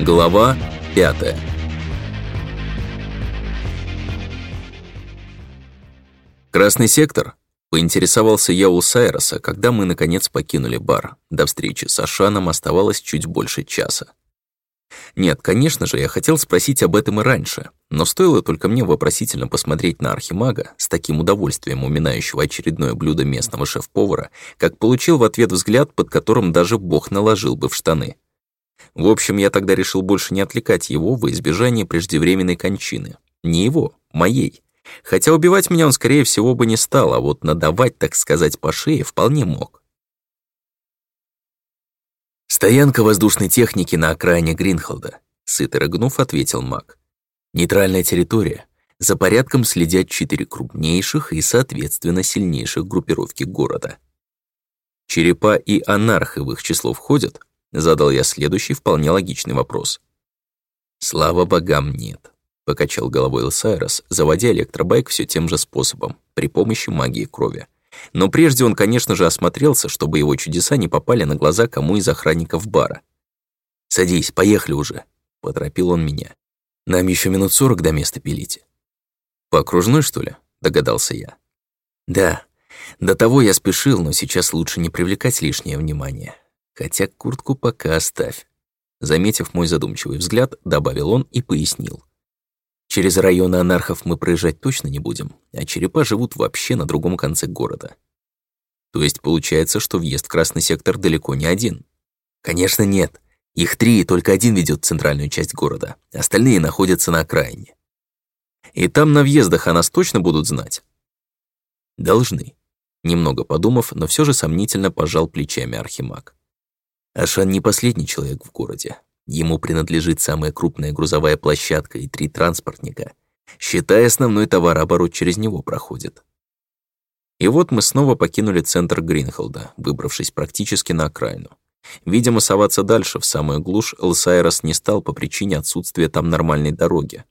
Глава 5 «Красный сектор?» — поинтересовался я у Сайроса, когда мы, наконец, покинули бар. До встречи с Ашаном оставалось чуть больше часа. Нет, конечно же, я хотел спросить об этом и раньше, но стоило только мне вопросительно посмотреть на архимага, с таким удовольствием уминающего очередное блюдо местного шеф-повара, как получил в ответ взгляд, под которым даже бог наложил бы в штаны. В общем, я тогда решил больше не отвлекать его во избежание преждевременной кончины. Не его, моей. Хотя убивать меня он, скорее всего, бы не стал, а вот надавать, так сказать, по шее вполне мог. «Стоянка воздушной техники на окраине Гринхолда», — сыто рыгнув, ответил маг. «Нейтральная территория. За порядком следят четыре крупнейших и, соответственно, сильнейших группировки города. Черепа и анархи в их число входят?» Задал я следующий вполне логичный вопрос. «Слава богам, нет», — покачал головой Лосайрос, заводя электробайк все тем же способом, при помощи магии крови. Но прежде он, конечно же, осмотрелся, чтобы его чудеса не попали на глаза кому из охранников бара. «Садись, поехали уже», — поторопил он меня. «Нам еще минут сорок до места пилить». «По окружной, что ли?» — догадался я. «Да. До того я спешил, но сейчас лучше не привлекать лишнее внимание хотя куртку пока оставь». Заметив мой задумчивый взгляд, добавил он и пояснил. «Через районы анархов мы проезжать точно не будем, а черепа живут вообще на другом конце города. То есть получается, что въезд в Красный сектор далеко не один?» «Конечно нет. Их три, и только один ведет в центральную часть города. Остальные находятся на окраине. И там на въездах о нас точно будут знать?» «Должны». Немного подумав, но все же сомнительно пожал плечами Архимаг. Ашан не последний человек в городе. Ему принадлежит самая крупная грузовая площадка и три транспортника. Считай, основной товарооборот через него проходит. И вот мы снова покинули центр Гринхолда, выбравшись практически на окраину. Видимо, соваться дальше, в самую глушь, Лсайрос не стал по причине отсутствия там нормальной дороги.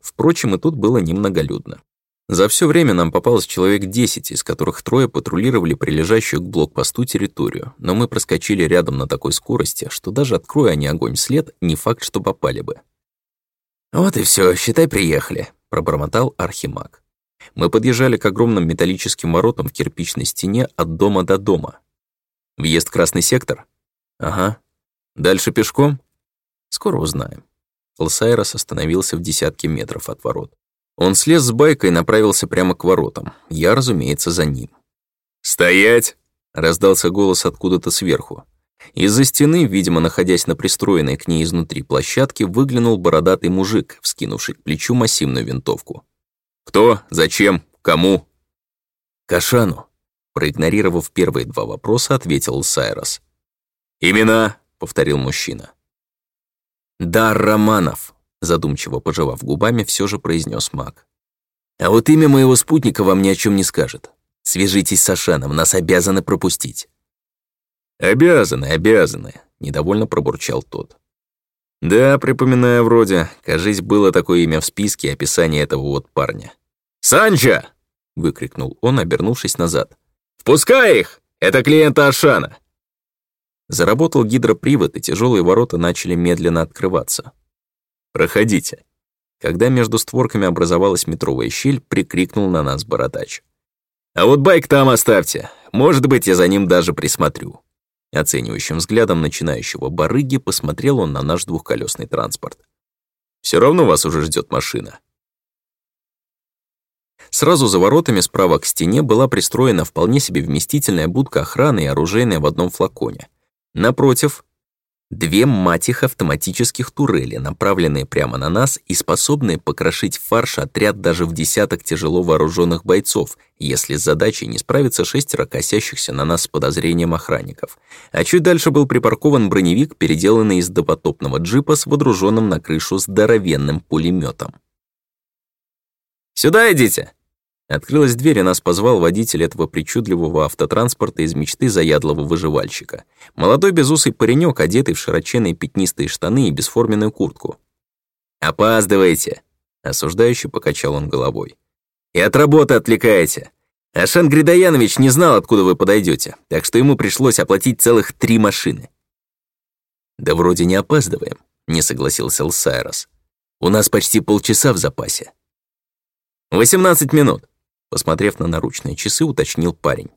Впрочем, и тут было немноголюдно. За все время нам попалось человек 10, из которых трое патрулировали прилежащую к блокпосту территорию, но мы проскочили рядом на такой скорости, что даже откроя они огонь след, не факт, что попали бы. «Вот и все, считай, приехали», — пробормотал Архимаг. Мы подъезжали к огромным металлическим воротам в кирпичной стене от дома до дома. «Въезд в красный сектор?» «Ага. Дальше пешком?» «Скоро узнаем». Лсайрос остановился в десятке метров от ворот. Он слез с байкой и направился прямо к воротам. Я, разумеется, за ним. «Стоять!» — раздался голос откуда-то сверху. Из-за стены, видимо, находясь на пристроенной к ней изнутри площадке, выглянул бородатый мужик, вскинувший к плечу массивную винтовку. «Кто? Зачем? Кому?» «Кашану», — проигнорировав первые два вопроса, ответил Сайрос. «Имена?» — повторил мужчина. «Дар Романов», Задумчиво пожевав губами, все же произнес маг. «А вот имя моего спутника вам ни о чем не скажет. Свяжитесь с Ашаном, нас обязаны пропустить». «Обязаны, обязаны», — недовольно пробурчал тот. «Да, припоминаю вроде. Кажись, было такое имя в списке описания этого вот парня». Санча! — выкрикнул он, обернувшись назад. «Впускай их! Это клиента Ашана!» Заработал гидропривод, и тяжелые ворота начали медленно открываться. Проходите». Когда между створками образовалась метровая щель, прикрикнул на нас бородач. «А вот байк там оставьте. Может быть, я за ним даже присмотрю». Оценивающим взглядом начинающего барыги посмотрел он на наш двухколесный транспорт. Все равно вас уже ждет машина». Сразу за воротами справа к стене была пристроена вполне себе вместительная будка охраны и оружейная в одном флаконе. Напротив, Две матих автоматических турели, направленные прямо на нас и способные покрошить фарш отряд даже в десяток тяжело вооруженных бойцов, если с задачей не справится шестеро косящихся на нас с подозрением охранников. А чуть дальше был припаркован броневик, переделанный из допотопного джипа с водруженным на крышу здоровенным пулеметом. «Сюда идите!» Открылась дверь, и нас позвал водитель этого причудливого автотранспорта из мечты заядлого выживальщика. Молодой безусый паренек, одетый в широченные пятнистые штаны и бесформенную куртку. «Опаздываете!» — осуждающе покачал он головой. «И от работы отвлекаете! Ашан Гридаянович не знал, откуда вы подойдете, так что ему пришлось оплатить целых три машины». «Да вроде не опаздываем», — не согласился Лсайрос. «У нас почти полчаса в запасе». «Восемнадцать минут», посмотрев на наручные часы, уточнил парень.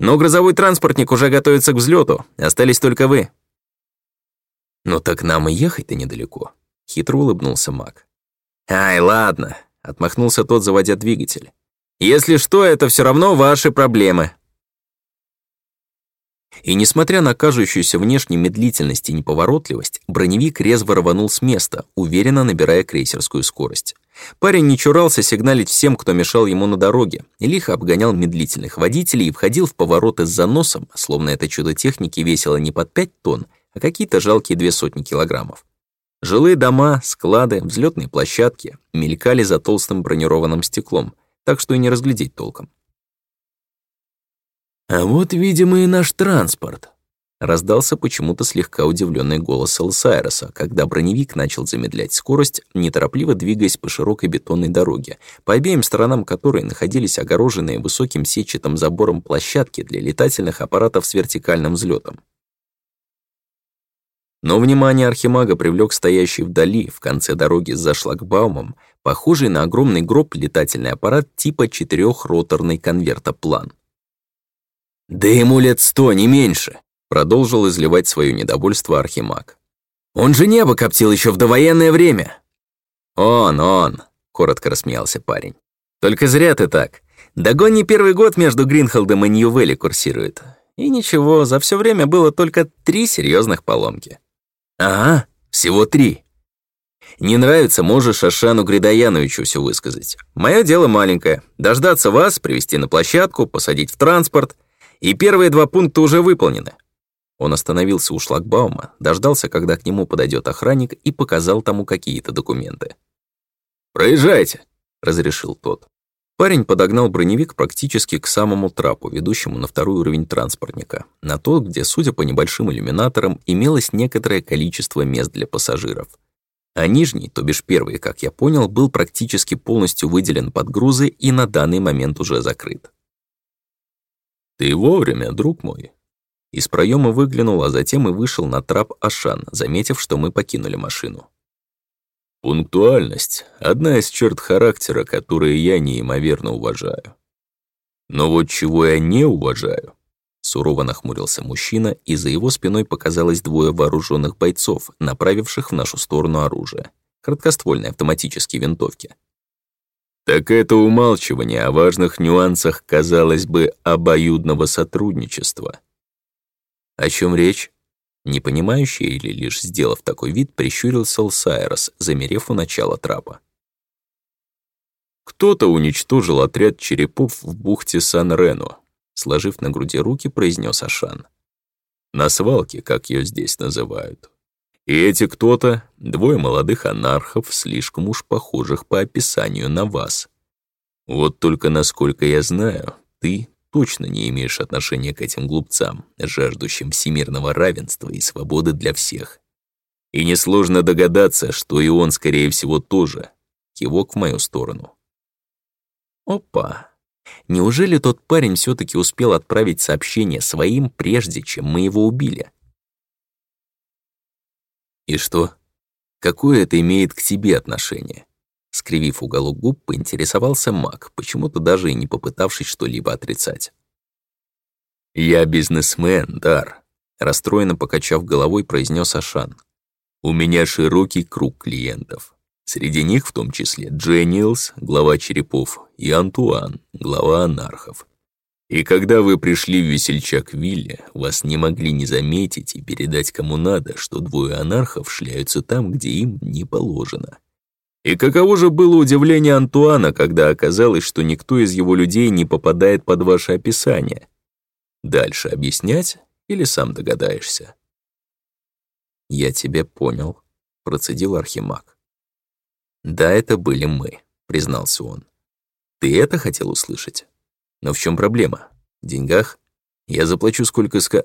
«Но грозовой транспортник уже готовится к взлету. Остались только вы». Но так нам и ехать-то недалеко», — хитро улыбнулся Мак. «Ай, ладно», — отмахнулся тот, заводя двигатель. «Если что, это все равно ваши проблемы». И несмотря на кажущуюся внешнюю медлительность и неповоротливость, броневик резво рванул с места, уверенно набирая крейсерскую скорость. Парень не чурался сигналить всем, кто мешал ему на дороге, лихо обгонял медлительных водителей и входил в повороты с заносом, словно это чудо техники весило не под 5 тонн, а какие-то жалкие две сотни килограммов. Жилые дома, склады, взлетные площадки мелькали за толстым бронированным стеклом, так что и не разглядеть толком. «А вот, видимо, и наш транспорт», — раздался почему-то слегка удивленный голос Элсайроса, когда броневик начал замедлять скорость, неторопливо двигаясь по широкой бетонной дороге, по обеим сторонам которой находились огороженные высоким сетчатым забором площадки для летательных аппаратов с вертикальным взлетом. Но внимание Архимага привлек стоящий вдали, в конце дороги за шлагбаумом, похожий на огромный гроб летательный аппарат типа четырехроторный конвертоплан. план — «Да ему лет сто, не меньше», — продолжил изливать свое недовольство Архимаг. «Он же небо коптил еще в довоенное время!» «Он, он!» — коротко рассмеялся парень. «Только зря ты так. Дагон не первый год между Гринхолдом и Ньювелли курсирует. И ничего, за все время было только три серьезных поломки». «Ага, всего три». «Не нравится, можешь Ашану Гридаяновичу все высказать. Мое дело маленькое — дождаться вас, привести на площадку, посадить в транспорт — и первые два пункта уже выполнены». Он остановился у шлагбаума, дождался, когда к нему подойдет охранник и показал тому какие-то документы. «Проезжайте», — разрешил тот. Парень подогнал броневик практически к самому трапу, ведущему на второй уровень транспортника, на тот, где, судя по небольшим иллюминаторам, имелось некоторое количество мест для пассажиров. А нижний, то бишь первый, как я понял, был практически полностью выделен под грузы и на данный момент уже закрыт. «Ты вовремя, друг мой». Из проема выглянул, а затем и вышел на трап Ашан, заметив, что мы покинули машину. Пунктуальность — одна из черт характера, которые я неимоверно уважаю. Но вот чего я не уважаю, Сурово нахмурился мужчина, и за его спиной показалось двое вооруженных бойцов, направивших в нашу сторону оружие. Краткоствольные автоматические винтовки. Так это умалчивание о а важных нюансах, казалось бы, обоюдного сотрудничества. О чем речь? Непонимающий или лишь сделав такой вид, прищурился Лсайрос, замерев у начала трапа. Кто-то уничтожил отряд черепов в бухте Сан-Рено, сложив на груди руки, произнес Ашан. На свалке, как ее здесь называют. И эти кто-то, двое молодых анархов, слишком уж похожих по описанию на вас. Вот только, насколько я знаю, ты точно не имеешь отношения к этим глупцам, жаждущим всемирного равенства и свободы для всех. И несложно догадаться, что и он, скорее всего, тоже. Кивок в мою сторону. Опа! Неужели тот парень все таки успел отправить сообщение своим, прежде чем мы его убили? «И что? Какое это имеет к тебе отношение?» Скривив уголок губ, поинтересовался Мак, почему-то даже и не попытавшись что-либо отрицать. «Я бизнесмен, Дар», — расстроенно покачав головой, произнес Ашан. «У меня широкий круг клиентов. Среди них в том числе Дженниэлс, глава черепов, и Антуан, глава анархов. И когда вы пришли в Весельчак-Вилле, вас не могли не заметить и передать кому надо, что двое анархов шляются там, где им не положено. И каково же было удивление Антуана, когда оказалось, что никто из его людей не попадает под ваше описание. Дальше объяснять или сам догадаешься? «Я тебя понял», — процедил Архимаг. «Да, это были мы», — признался он. «Ты это хотел услышать?» Но в чем проблема? В деньгах? Я заплачу сколько ска...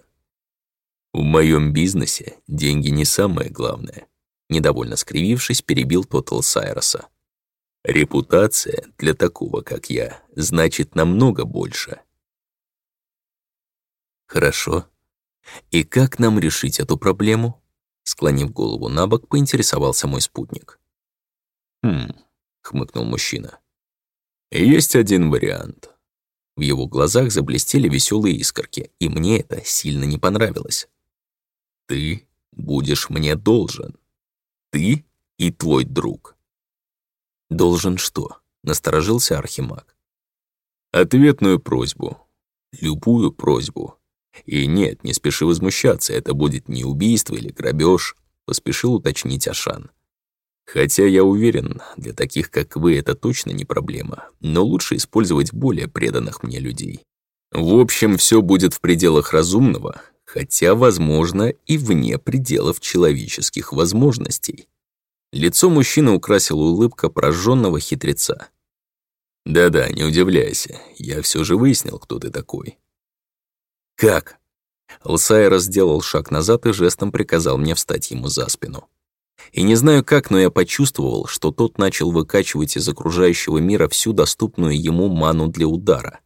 В моем бизнесе деньги не самое главное. Недовольно скривившись, перебил Тотал Сайроса. Репутация для такого, как я, значит намного больше. Хорошо. И как нам решить эту проблему? Склонив голову на бок, поинтересовался мой спутник. «Хм», — хмыкнул мужчина. «Есть один вариант. В его глазах заблестели веселые искорки, и мне это сильно не понравилось. «Ты будешь мне должен. Ты и твой друг». «Должен что?» — насторожился Архимаг. «Ответную просьбу. Любую просьбу. И нет, не спеши возмущаться, это будет не убийство или грабеж», — поспешил уточнить Ашан. Хотя я уверен, для таких, как вы, это точно не проблема, но лучше использовать более преданных мне людей. В общем, все будет в пределах разумного, хотя, возможно, и вне пределов человеческих возможностей. Лицо мужчины украсила улыбка прожженного хитреца. «Да-да, не удивляйся, я все же выяснил, кто ты такой». «Как?» Лсайра сделал шаг назад и жестом приказал мне встать ему за спину. И не знаю как, но я почувствовал, что тот начал выкачивать из окружающего мира всю доступную ему ману для удара.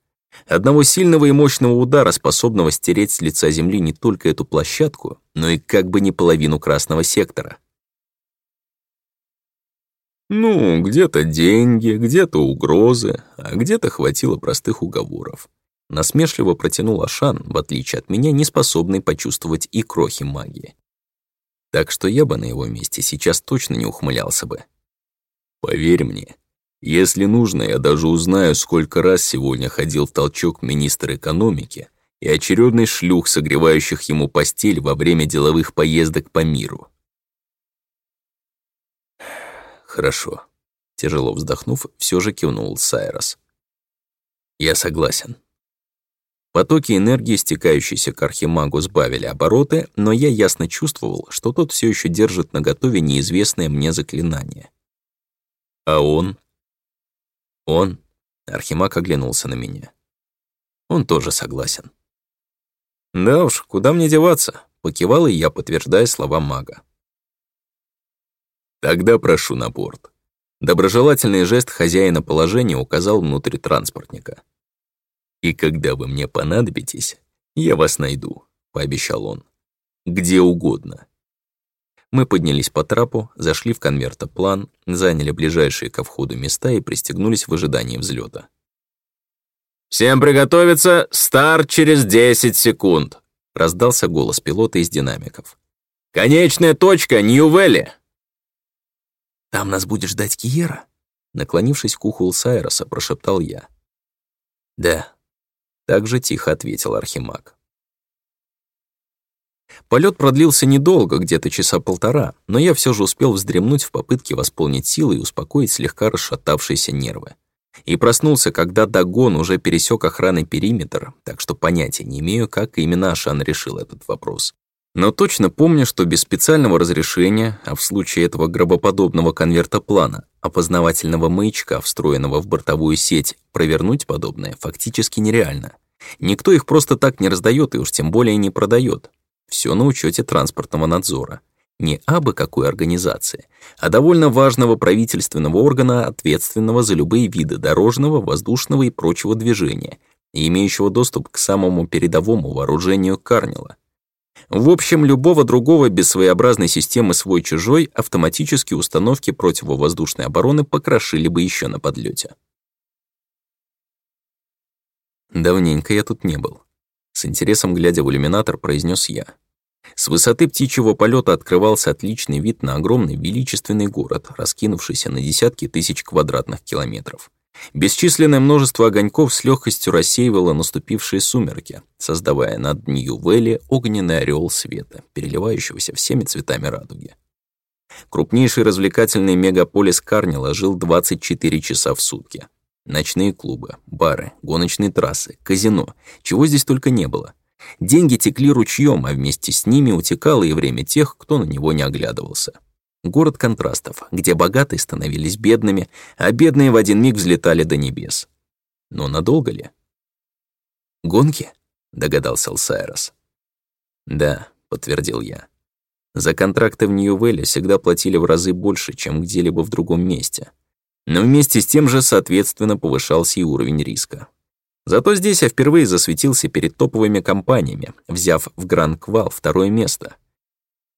Одного сильного и мощного удара, способного стереть с лица Земли не только эту площадку, но и как бы не половину красного сектора. Ну, где-то деньги, где-то угрозы, а где-то хватило простых уговоров. Насмешливо протянул Ашан, в отличие от меня, не способный почувствовать и крохи магии так что я бы на его месте сейчас точно не ухмылялся бы. Поверь мне, если нужно, я даже узнаю, сколько раз сегодня ходил в толчок министр экономики и очередный шлюх, согревающих ему постель во время деловых поездок по миру. Хорошо. Тяжело вздохнув, все же кивнул Сайрос. Я согласен. Потоки энергии, стекающиеся к Архимагу, сбавили обороты, но я ясно чувствовал, что тот все еще держит на готове неизвестное мне заклинание. А он? Он? Архимаг оглянулся на меня. Он тоже согласен. Да уж, куда мне деваться? Покивал и я, подтверждая слова мага. Тогда прошу на борт. Доброжелательный жест хозяина положения указал внутрь транспортника. «И когда вы мне понадобитесь, я вас найду», — пообещал он. «Где угодно». Мы поднялись по трапу, зашли в конвертоплан, заняли ближайшие ко входу места и пристегнулись в ожидании взлета. «Всем приготовиться! Старт через 10 секунд!» — раздался голос пилота из динамиков. «Конечная точка Нью-Вэлли!» «Там нас будет ждать Киера?» Наклонившись к уху Сайроса, прошептал я. «Да, так же тихо ответил Архимаг. Полет продлился недолго, где-то часа полтора, но я все же успел вздремнуть в попытке восполнить силы и успокоить слегка расшатавшиеся нервы. И проснулся, когда Дагон уже пересек охранный периметр, так что понятия не имею, как именно Ашан решил этот вопрос но точно помню, что без специального разрешения, а в случае этого гробоподобного конверта плана, опознавательного маячка, встроенного в бортовую сеть, провернуть подобное фактически нереально. Никто их просто так не раздает и уж тем более не продает. Все на учете транспортного надзора. Не абы какой организации, а довольно важного правительственного органа, ответственного за любые виды дорожного, воздушного и прочего движения, и имеющего доступ к самому передовому вооружению Карнила — в общем, любого другого без своеобразной системы свой-чужой автоматически установки противовоздушной обороны покрошили бы еще на подлете. «Давненько я тут не был», — с интересом глядя в иллюминатор, произнес я. С высоты птичьего полета открывался отличный вид на огромный величественный город, раскинувшийся на десятки тысяч квадратных километров. Бесчисленное множество огоньков с легкостью рассеивало наступившие сумерки, создавая над Нью-Вэлли огненный орел света, переливающегося всеми цветами радуги. Крупнейший развлекательный мегаполис Карнила жил 24 часа в сутки. Ночные клубы, бары, гоночные трассы, казино, чего здесь только не было. Деньги текли ручьем, а вместе с ними утекало и время тех, кто на него не оглядывался город контрастов, где богатые становились бедными, а бедные в один миг взлетали до небес. Но надолго ли? «Гонки?» — догадался Алсайрос. «Да», — подтвердил я. За контракты в Нью-Вэлле всегда платили в разы больше, чем где-либо в другом месте. Но вместе с тем же, соответственно, повышался и уровень риска. Зато здесь я впервые засветился перед топовыми компаниями, взяв в Гран-Квал второе место —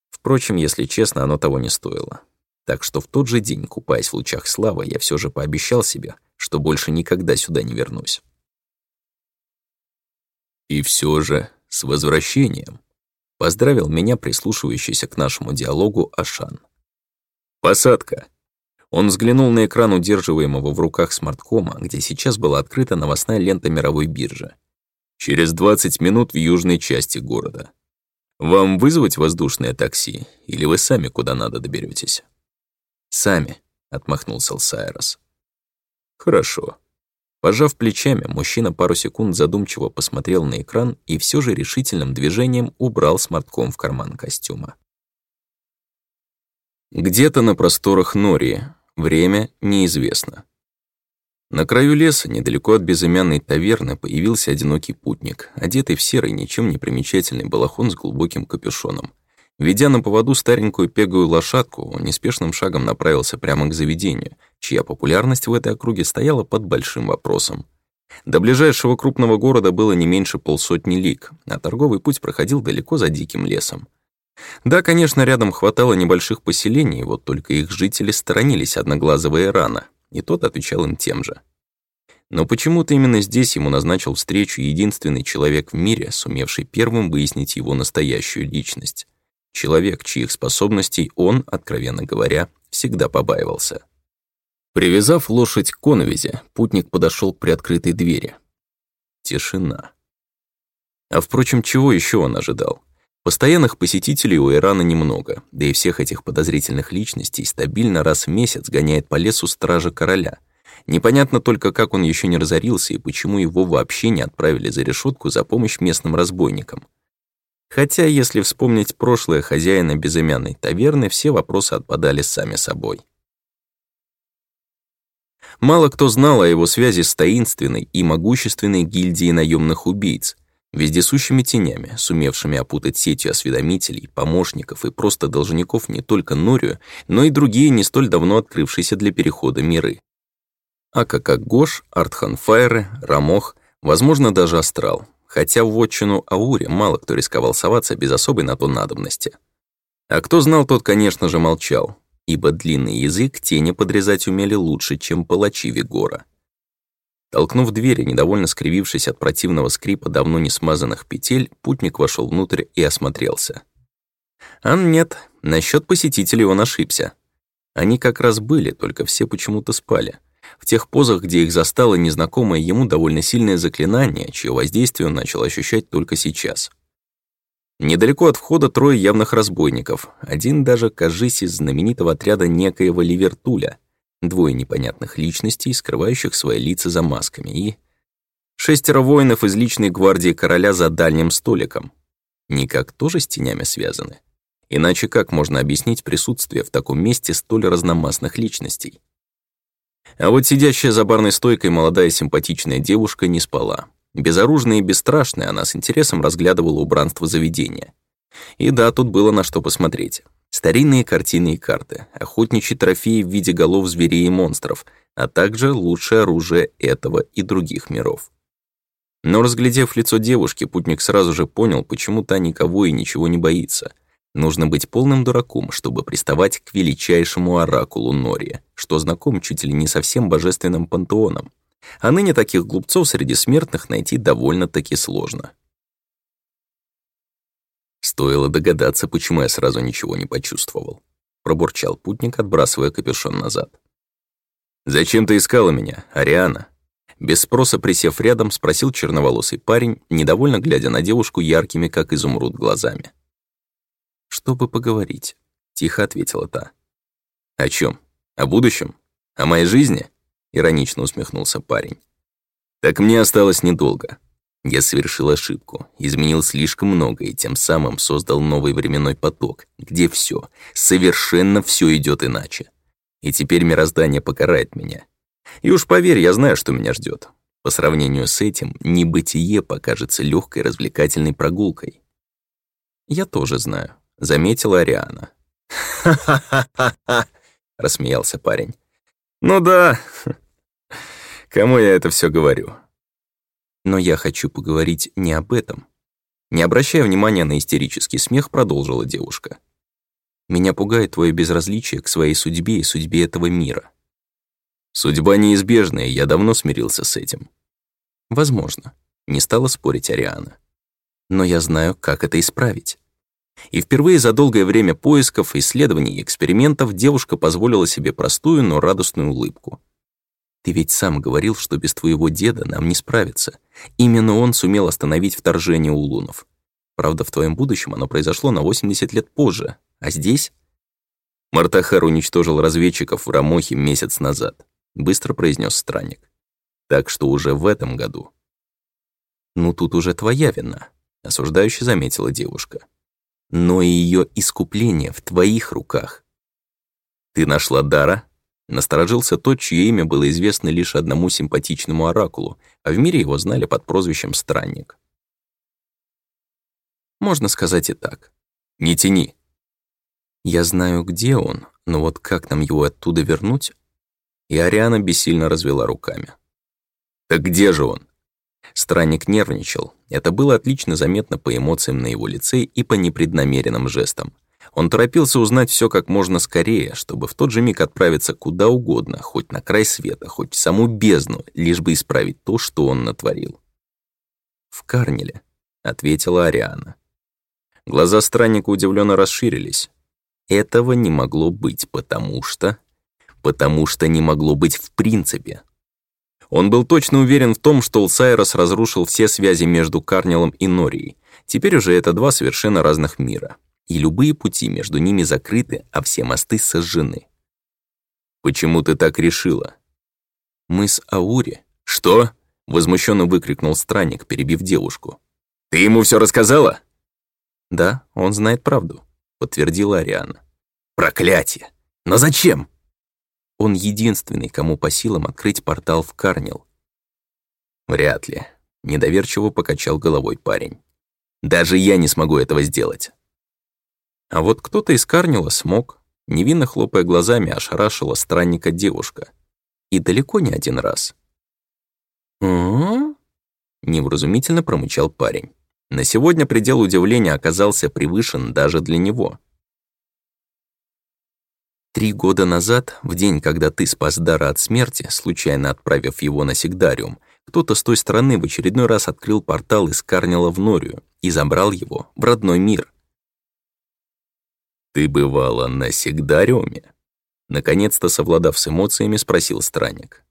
Впрочем, если честно, оно того не стоило. Так что в тот же день, купаясь в лучах славы, я все же пообещал себе, что больше никогда сюда не вернусь. И все же, с возвращением, поздравил меня прислушивающийся к нашему диалогу Ашан. «Посадка!» Он взглянул на экран удерживаемого в руках смарткома, где сейчас была открыта новостная лента мировой биржи. «Через 20 минут в южной части города. Вам вызвать воздушное такси, или вы сами куда надо доберетесь? «Сами», — отмахнулся Лсайрос. «Хорошо». Пожав плечами, мужчина пару секунд задумчиво посмотрел на экран и все же решительным движением убрал смартком в карман костюма. Где-то на просторах Нории. Время неизвестно. На краю леса, недалеко от безымянной таверны, появился одинокий путник, одетый в серый, ничем не примечательный балахон с глубоким капюшоном. Ведя на поводу старенькую пегую лошадку, он неспешным шагом направился прямо к заведению, чья популярность в этой округе стояла под большим вопросом. До ближайшего крупного города было не меньше полсотни лиг, а торговый путь проходил далеко за диким лесом. Да, конечно, рядом хватало небольших поселений, вот только их жители сторонились одноглазого Ирана, и тот отвечал им тем же. Но почему-то именно здесь ему назначил встречу единственный человек в мире, сумевший первым выяснить его настоящую личность. Человек, чьих способностей он, откровенно говоря, всегда побаивался. Привязав лошадь к коновизе, путник подошел к приоткрытой двери. Тишина. А впрочем, чего еще он ожидал? Постоянных посетителей у Ирана немного, да и всех этих подозрительных личностей стабильно раз в месяц гоняет по лесу стража короля. Непонятно только, как он еще не разорился и почему его вообще не отправили за решетку за помощь местным разбойникам. Хотя, если вспомнить прошлое хозяина безымянной таверны, все вопросы отпадали сами собой. Мало кто знал о его связи с таинственной и могущественной гильдией наемных убийц — Вездесущими тенями, сумевшими опутать сетью осведомителей, помощников и просто должников не только Норию, но и другие не столь давно открывшиеся для перехода миры. Ака как Гош, Артханфайры, Рамох, возможно, даже Астрал, хотя в отчину Ауре мало кто рисковал соваться без особой на то надобности. А кто знал, тот, конечно же, молчал, ибо длинный язык тени подрезать умели лучше, чем палачи Вегора. Толкнув дверь и недовольно скривившись от противного скрипа давно не смазанных петель, путник вошел внутрь и осмотрелся. А нет, насчет посетителей он ошибся. Они как раз были, только все почему-то спали. В тех позах, где их застало незнакомое ему довольно сильное заклинание, чье воздействие он начал ощущать только сейчас. Недалеко от входа трое явных разбойников, один даже, кажись, из знаменитого отряда некоего Ливертуля — двое непонятных личностей, скрывающих свои лица за масками, и... Шестеро воинов из личной гвардии короля за дальним столиком. Никак тоже с тенями связаны. Иначе как можно объяснить присутствие в таком месте столь разномастных личностей? А вот сидящая за барной стойкой молодая симпатичная девушка не спала. Безоружная и бесстрашная, она с интересом разглядывала убранство заведения. И да, тут было на что посмотреть. Старинные картины и карты, охотничьи трофеи в виде голов зверей и монстров, а также лучшее оружие этого и других миров. Но разглядев лицо девушки, путник сразу же понял, почему та никого и ничего не боится. Нужно быть полным дураком, чтобы приставать к величайшему оракулу Нория, что знаком чуть ли не со всем божественным пантеоном. А ныне таких глупцов среди смертных найти довольно-таки сложно. Стоило догадаться, почему я сразу ничего не почувствовал. Пробурчал путник, отбрасывая капюшон назад. «Зачем ты искала меня, Ариана?» Без спроса присев рядом, спросил черноволосый парень, недовольно глядя на девушку яркими, как изумруд, глазами. «Чтобы поговорить», — тихо ответила та. «О чем? О будущем? О моей жизни?» — иронично усмехнулся парень. «Так мне осталось недолго. Я совершил ошибку, изменил слишком много и тем самым создал новый временной поток, где все, совершенно все идет иначе. И теперь мироздание покарает меня. И уж поверь, я знаю, что меня ждет. По сравнению с этим, небытие покажется легкой развлекательной прогулкой. «Я тоже знаю», — заметила Ариана. «Ха-ха-ха-ха!» — рассмеялся парень. «Ну да, кому я это все говорю?» но я хочу поговорить не об этом». Не обращая внимания на истерический смех, продолжила девушка. «Меня пугает твое безразличие к своей судьбе и судьбе этого мира». «Судьба неизбежная, я давно смирился с этим». «Возможно», — не стала спорить Ариана. «Но я знаю, как это исправить». И впервые за долгое время поисков, исследований и экспериментов девушка позволила себе простую, но радостную улыбку. Ты ведь сам говорил, что без твоего деда нам не справиться. Именно он сумел остановить вторжение улунов. Правда, в твоем будущем оно произошло на 80 лет позже, а здесь...» «Мартахар уничтожил разведчиков в Рамохе месяц назад», — быстро произнес странник. «Так что уже в этом году». «Ну тут уже твоя вина», — осуждающе заметила девушка. «Но и ее искупление в твоих руках». «Ты нашла Дара?» Насторожился тот, чье имя было известно лишь одному симпатичному оракулу, а в мире его знали под прозвищем «Странник». Можно сказать и так. «Не тяни!» Я знаю, где он, но вот как нам его оттуда вернуть? И Ариана бессильно развела руками. «Так где же он?» Странник нервничал. Это было отлично заметно по эмоциям на его лице и по непреднамеренным жестам. Он торопился узнать все как можно скорее, чтобы в тот же миг отправиться куда угодно, хоть на край света, хоть в саму бездну, лишь бы исправить то, что он натворил. «В Карнеле», — ответила Ариана. Глаза странника удивленно расширились. Этого не могло быть, потому что... Потому что не могло быть в принципе. Он был точно уверен в том, что Улсайрос разрушил все связи между Карнелом и Норией. Теперь уже это два совершенно разных мира и любые пути между ними закрыты, а все мосты сожжены. «Почему ты так решила?» «Мы с Аури». «Что?» — возмущенно выкрикнул странник, перебив девушку. «Ты ему все рассказала?» «Да, он знает правду», — подтвердила Ариана. «Проклятие! Но зачем?» Он единственный, кому по силам открыть портал в Карнил. «Вряд ли», — недоверчиво покачал головой парень. «Даже я не смогу этого сделать. А вот кто-то искарнило смог, невинно хлопая глазами, ошарашила странника девушка. И далеко не один раз. «Угу», — невразумительно промычал парень. На сегодня предел удивления оказался превышен даже для него. Три года назад, в день, когда ты спас Дара от смерти, случайно отправив его на Сигдариум, кто-то с той стороны в очередной раз открыл портал из Карнила в Норию и забрал его в родной мир — «Ты бывала на Сигдариуме?» Наконец-то, совладав с эмоциями, спросил странник.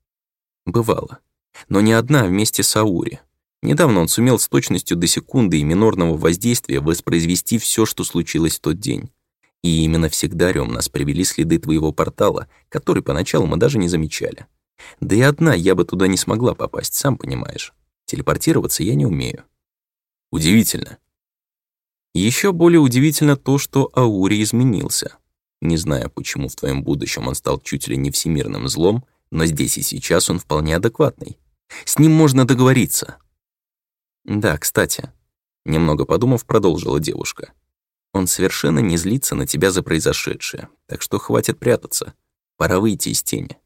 «Бывало. Но не одна а вместе с Аури. Недавно он сумел с точностью до секунды и минорного воздействия воспроизвести все, что случилось в тот день. И именно в Сигдариум нас привели следы твоего портала, который поначалу мы даже не замечали. Да и одна я бы туда не смогла попасть, сам понимаешь. Телепортироваться я не умею». «Удивительно. Еще более удивительно то, что Аури изменился. Не знаю, почему в твоем будущем он стал чуть ли не всемирным злом, но здесь и сейчас он вполне адекватный. С ним можно договориться. Да, кстати, немного подумав, продолжила девушка. Он совершенно не злится на тебя за произошедшее, так что хватит прятаться. Пора выйти из тени.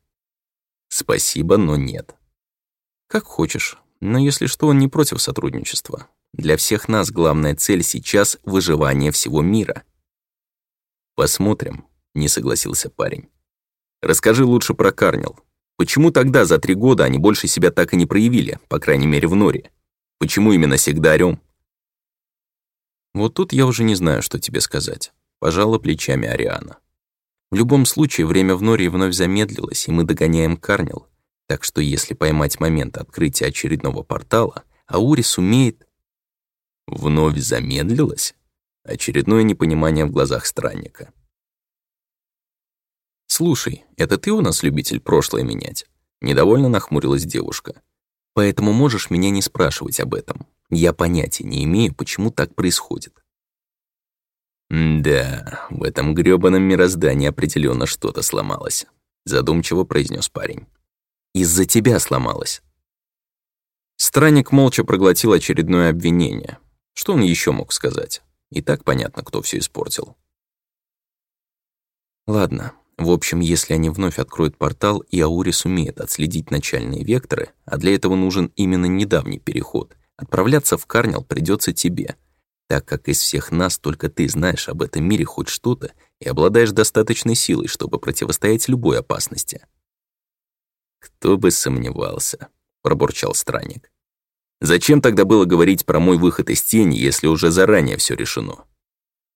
Спасибо, но нет. Как хочешь, но если что, он не против сотрудничества. Для всех нас главная цель сейчас — выживание всего мира. «Посмотрим», — не согласился парень. «Расскажи лучше про Карнил. Почему тогда за три года они больше себя так и не проявили, по крайней мере в Норе? Почему именно Сегдарем?» «Вот тут я уже не знаю, что тебе сказать», — пожала плечами Ариана. «В любом случае, время в Норе вновь замедлилось, и мы догоняем Карнил. Так что если поймать момент открытия очередного портала, Аури сумеет...» Вновь замедлилась. Очередное непонимание в глазах странника. «Слушай, это ты у нас любитель прошлое менять?» Недовольно нахмурилась девушка. «Поэтому можешь меня не спрашивать об этом. Я понятия не имею, почему так происходит». «Да, в этом грёбаном мироздании определенно что-то сломалось», задумчиво произнес парень. «Из-за тебя сломалось». Странник молча проглотил очередное обвинение. Что он еще мог сказать? И так понятно, кто все испортил. Ладно, в общем, если они вновь откроют портал, и Аурис умеет отследить начальные векторы, а для этого нужен именно недавний переход, отправляться в Карнел придется тебе, так как из всех нас только ты знаешь об этом мире хоть что-то и обладаешь достаточной силой, чтобы противостоять любой опасности. «Кто бы сомневался», — пробурчал странник. Зачем тогда было говорить про мой выход из тени, если уже заранее все решено?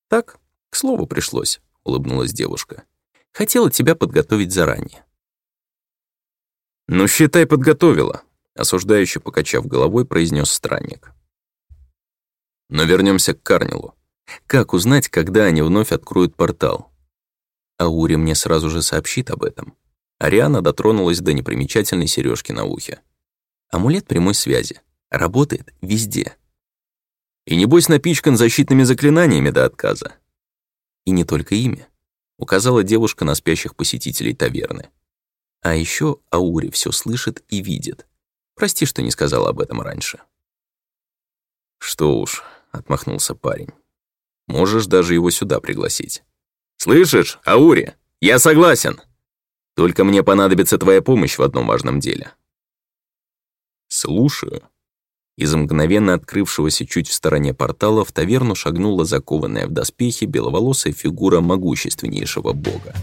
Так, к слову пришлось, улыбнулась девушка. Хотела тебя подготовить заранее. Ну, считай, подготовила, осуждающе покачав головой, произнес странник. Но вернемся к Карнилу. Как узнать, когда они вновь откроют портал? Аури мне сразу же сообщит об этом. Ариана дотронулась до непримечательной сережки на ухе. Амулет прямой связи работает везде. И небось напичкан защитными заклинаниями до отказа. И не только ими, указала девушка на спящих посетителей таверны. А еще Аури все слышит и видит. Прости, что не сказала об этом раньше. Что уж, отмахнулся парень. Можешь даже его сюда пригласить. Слышишь, Аури, я согласен. Только мне понадобится твоя помощь в одном важном деле. Слушаю. Из мгновенно открывшегося чуть в стороне портала в таверну шагнула закованная в доспехи беловолосая фигура могущественнейшего бога.